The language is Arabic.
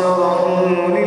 صدق